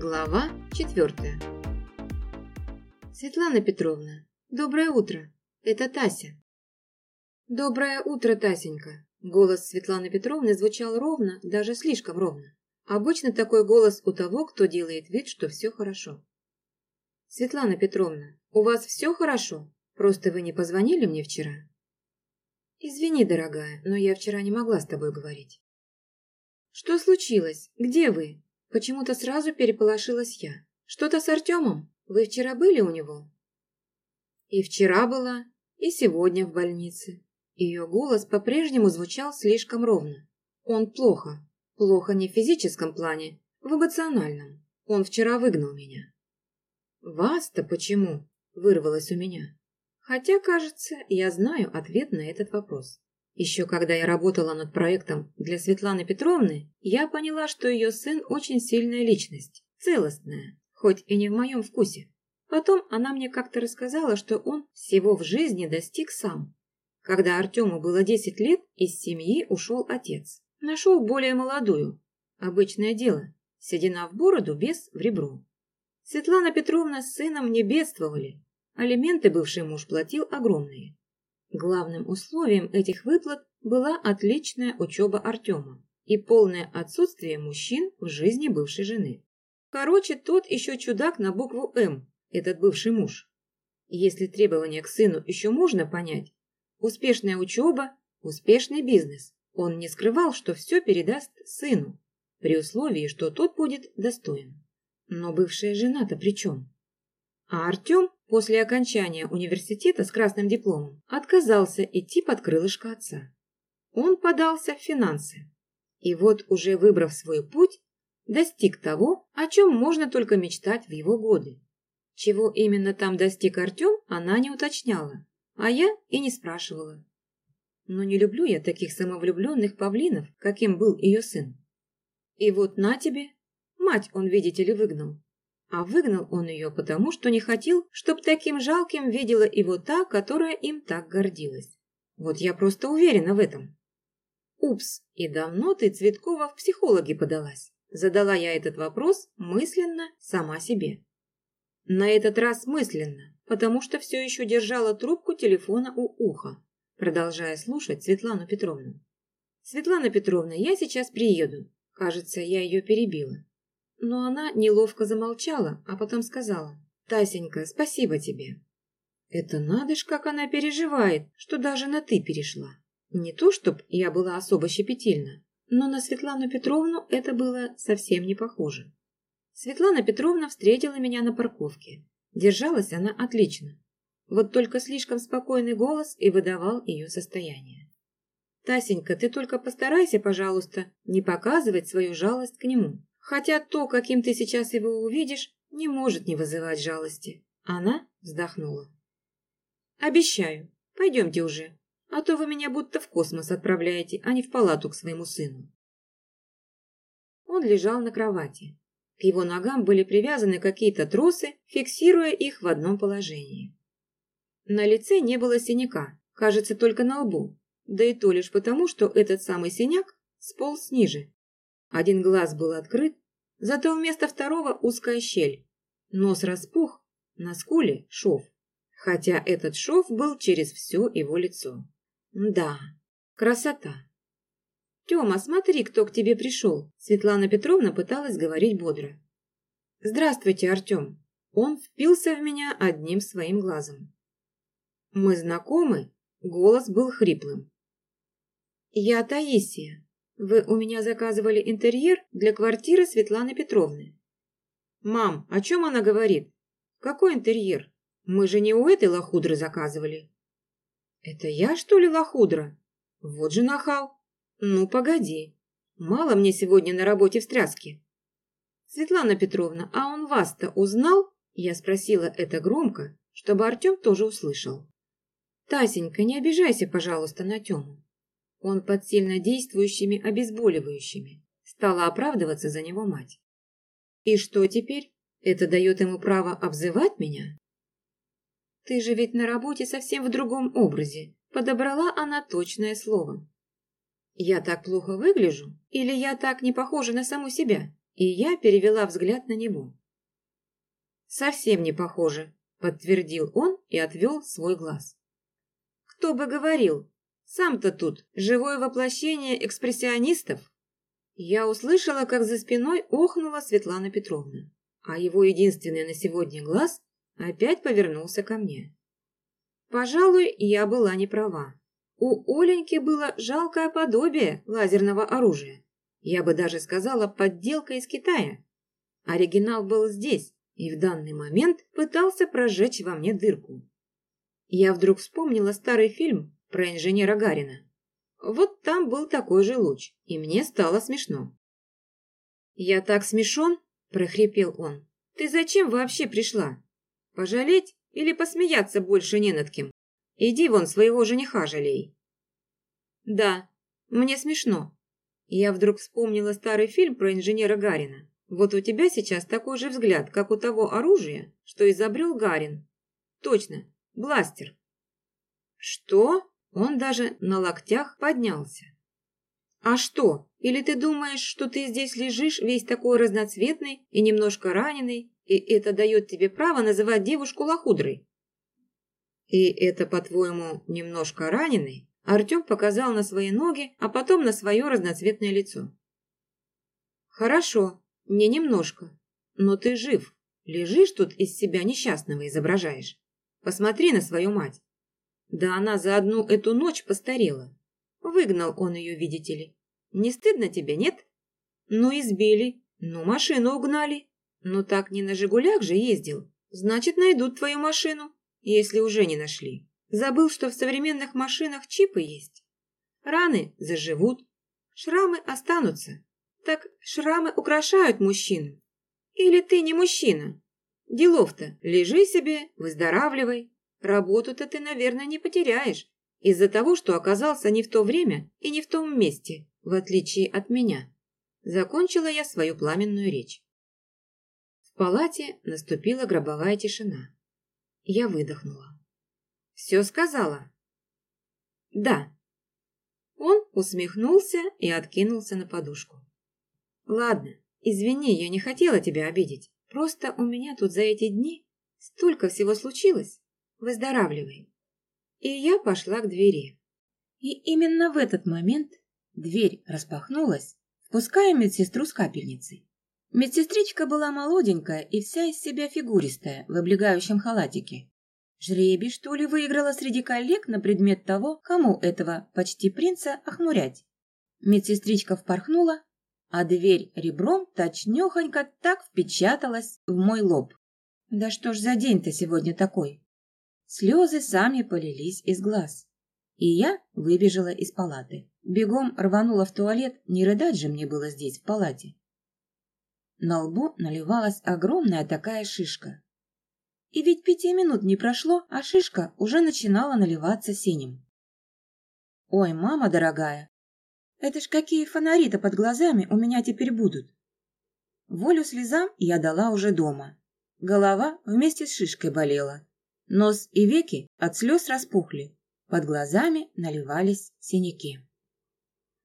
Глава четвертая. Светлана Петровна, доброе утро. Это Тася. Доброе утро, Тасенька. Голос Светланы Петровны звучал ровно, даже слишком ровно. Обычно такой голос у того, кто делает вид, что все хорошо. Светлана Петровна, у вас все хорошо? Просто вы не позвонили мне вчера? Извини, дорогая, но я вчера не могла с тобой говорить. Что случилось? Где вы? Почему-то сразу переполошилась я. Что-то с Артемом? Вы вчера были у него? И вчера была, и сегодня в больнице. Ее голос по-прежнему звучал слишком ровно. Он плохо. Плохо не в физическом плане, в эмоциональном. Он вчера выгнал меня. «Вас-то почему?» – вырвалось у меня. Хотя, кажется, я знаю ответ на этот вопрос. Еще когда я работала над проектом для Светланы Петровны, я поняла, что ее сын очень сильная личность, целостная, хоть и не в моем вкусе. Потом она мне как-то рассказала, что он всего в жизни достиг сам. Когда Артему было 10 лет, из семьи ушел отец. Нашел более молодую. Обычное дело. Седина в бороду, без в ребро. Светлана Петровна с сыном не бедствовали, Алименты бывший муж платил огромные. Главным условием этих выплат была отличная учеба Артема и полное отсутствие мужчин в жизни бывшей жены. Короче, тот еще чудак на букву «М», этот бывший муж. Если требования к сыну еще можно понять, успешная учеба, успешный бизнес. Он не скрывал, что все передаст сыну, при условии, что тот будет достоин. Но бывшая жена-то при чем? А Артем после окончания университета с красным дипломом отказался идти под крылышко отца. Он подался в финансы. И вот, уже выбрав свой путь, достиг того, о чем можно только мечтать в его годы. Чего именно там достиг Артем, она не уточняла, а я и не спрашивала. Но не люблю я таких самовлюбленных павлинов, каким был ее сын. И вот на тебе, мать он, видите ли, выгнал. А выгнал он ее потому, что не хотел, чтоб таким жалким видела его та, которая им так гордилась. Вот я просто уверена в этом. Упс, и давно ты, Цветкова, в психологи подалась? Задала я этот вопрос мысленно сама себе. На этот раз мысленно, потому что все еще держала трубку телефона у уха, продолжая слушать Светлану Петровну. «Светлана Петровна, я сейчас приеду». Кажется, я ее перебила. Но она неловко замолчала, а потом сказала. «Тасенька, спасибо тебе». Это надо ж, как она переживает, что даже на «ты» перешла. Не то, чтоб я была особо щепетильна, но на Светлану Петровну это было совсем не похоже. Светлана Петровна встретила меня на парковке. Держалась она отлично. Вот только слишком спокойный голос и выдавал ее состояние. «Тасенька, ты только постарайся, пожалуйста, не показывать свою жалость к нему. Хотя то, каким ты сейчас его увидишь, не может не вызывать жалости. Она вздохнула. Обещаю, пойдемте уже, а то вы меня будто в космос отправляете, а не в палату к своему сыну. Он лежал на кровати. К его ногам были привязаны какие-то тросы, фиксируя их в одном положении. На лице не было синяка, кажется, только на лбу, да и то лишь потому, что этот самый синяк сполз ниже, один глаз был открыт, зато вместо второго узкая щель. Нос распух, на скуле шов. Хотя этот шов был через все его лицо. Да, красота. «Тема, смотри, кто к тебе пришел!» Светлана Петровна пыталась говорить бодро. «Здравствуйте, Артем!» Он впился в меня одним своим глазом. «Мы знакомы?» Голос был хриплым. «Я Таисия. Вы у меня заказывали интерьер для квартиры Светланы Петровны. Мам, о чем она говорит? Какой интерьер? Мы же не у этой лохудры заказывали. Это я, что ли, лохудра? Вот же нахал. Ну, погоди. Мало мне сегодня на работе встряски. Светлана Петровна, а он вас-то узнал? Я спросила это громко, чтобы Артем тоже услышал. Тасенька, не обижайся, пожалуйста, на Тему. Он под сильно действующими обезболивающими. Стала оправдываться за него мать. И что теперь? Это дает ему право обзывать меня? Ты же ведь на работе совсем в другом образе. Подобрала она точное слово. Я так плохо выгляжу? Или я так не похожа на саму себя? и я перевела взгляд на него. «Совсем не похоже», – подтвердил он и отвел свой глаз. «Кто бы говорил, сам-то тут живое воплощение экспрессионистов». Я услышала, как за спиной охнула Светлана Петровна, а его единственный на сегодня глаз опять повернулся ко мне. Пожалуй, я была не права. У Оленьки было жалкое подобие лазерного оружия. Я бы даже сказала, подделка из Китая. Оригинал был здесь и в данный момент пытался прожечь во мне дырку. Я вдруг вспомнила старый фильм про инженера Гарина. Вот там был такой же луч, и мне стало смешно. «Я так смешон?» – прохрипел он. «Ты зачем вообще пришла? Пожалеть или посмеяться больше не над кем? Иди вон своего жениха жалей». «Да, мне смешно». Я вдруг вспомнила старый фильм про инженера Гарина. Вот у тебя сейчас такой же взгляд, как у того оружия, что изобрел Гарин. Точно, бластер. Что? Он даже на локтях поднялся. А что? Или ты думаешь, что ты здесь лежишь весь такой разноцветный и немножко раненый, и это дает тебе право называть девушку лохудрой? И это, по-твоему, немножко раненый? Артем показал на свои ноги, а потом на свое разноцветное лицо. «Хорошо, не немножко. Но ты жив. Лежишь тут из себя несчастного изображаешь. Посмотри на свою мать. Да она за одну эту ночь постарела. Выгнал он ее, видите ли. Не стыдно тебе, нет? Ну, избили. Ну, машину угнали. Ну, так не на «Жигулях» же ездил. Значит, найдут твою машину, если уже не нашли. Забыл, что в современных машинах чипы есть. Раны заживут, шрамы останутся. Так шрамы украшают мужчину. Или ты не мужчина? Делов-то, лежи себе, выздоравливай. Работу-то ты, наверное, не потеряешь. Из-за того, что оказался не в то время и не в том месте, в отличие от меня. Закончила я свою пламенную речь. В палате наступила гробовая тишина. Я выдохнула. Все сказала?» «Да». Он усмехнулся и откинулся на подушку. «Ладно, извини, я не хотела тебя обидеть. Просто у меня тут за эти дни столько всего случилось. Выздоравливай». И я пошла к двери. И именно в этот момент дверь распахнулась, впуская медсестру с капельницей. Медсестричка была молоденькая и вся из себя фигуристая в облегающем халатике. Жребий, что ли, выиграла среди коллег на предмет того, кому этого почти принца охмурять. Медсестричка впорхнула, а дверь ребром точнёхонько так впечаталась в мой лоб. Да что ж за день-то сегодня такой? Слезы сами полились из глаз. И я выбежала из палаты. Бегом рванула в туалет, не рыдать же мне было здесь, в палате. На лбу наливалась огромная такая шишка. И ведь пяти минут не прошло, а шишка уже начинала наливаться синим. Ой, мама дорогая, это ж какие фонари-то под глазами у меня теперь будут. Волю слезам я дала уже дома. Голова вместе с шишкой болела. Нос и веки от слез распухли. Под глазами наливались синяки.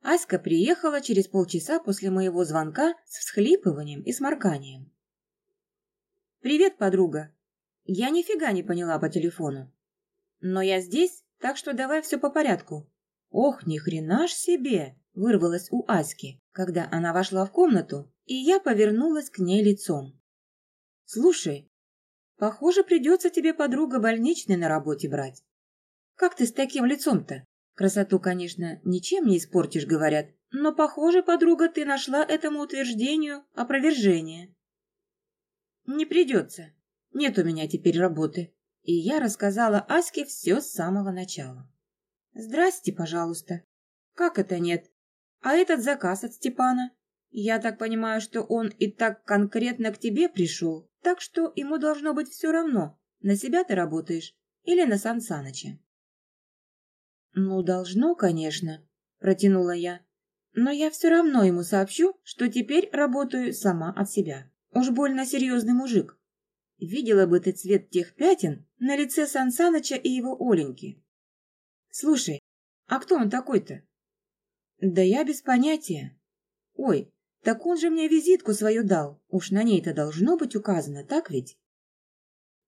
Аська приехала через полчаса после моего звонка с всхлипыванием и сморканием. «Привет, подруга!» Я нифига не поняла по телефону. Но я здесь, так что давай все по порядку. Ох, ни хрена ж себе, вырвалось у Аськи, когда она вошла в комнату, и я повернулась к ней лицом. Слушай, похоже, придется тебе, подруга, больничный на работе брать. Как ты с таким лицом-то? Красоту, конечно, ничем не испортишь, говорят, но, похоже, подруга, ты нашла этому утверждению опровержение. Не придется. Нет у меня теперь работы. И я рассказала Аське все с самого начала. Здрасте, пожалуйста. Как это нет? А этот заказ от Степана? Я так понимаю, что он и так конкретно к тебе пришел, так что ему должно быть все равно, на себя ты работаешь или на Сан Саныча. Ну, должно, конечно, протянула я. Но я все равно ему сообщу, что теперь работаю сама от себя. Уж больно серьезный мужик. Видела бы ты цвет тех пятен на лице Сан Саныча и его Оленьки. Слушай, а кто он такой-то? Да я без понятия. Ой, Так он же мне визитку свою дал. Уж на ней-то должно быть указано, так ведь?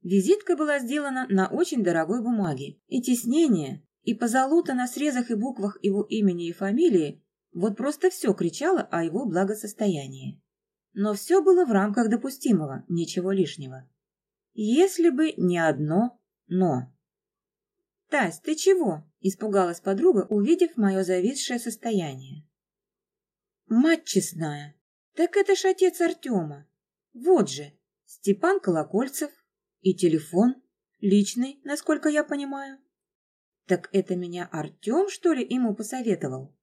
Визитка была сделана на очень дорогой бумаге, и тиснение, и позолота на срезах и буквах его имени и фамилии вот просто все кричало о его благосостоянии. Но все было в рамках допустимого, ничего лишнего. Если бы не одно «но». «Тась, ты чего?» – испугалась подруга, увидев мое зависшее состояние. «Мать честная, так это ж отец Артема. Вот же, Степан Колокольцев, и телефон. Личный, насколько я понимаю. Так это меня Артем, что ли, ему посоветовал?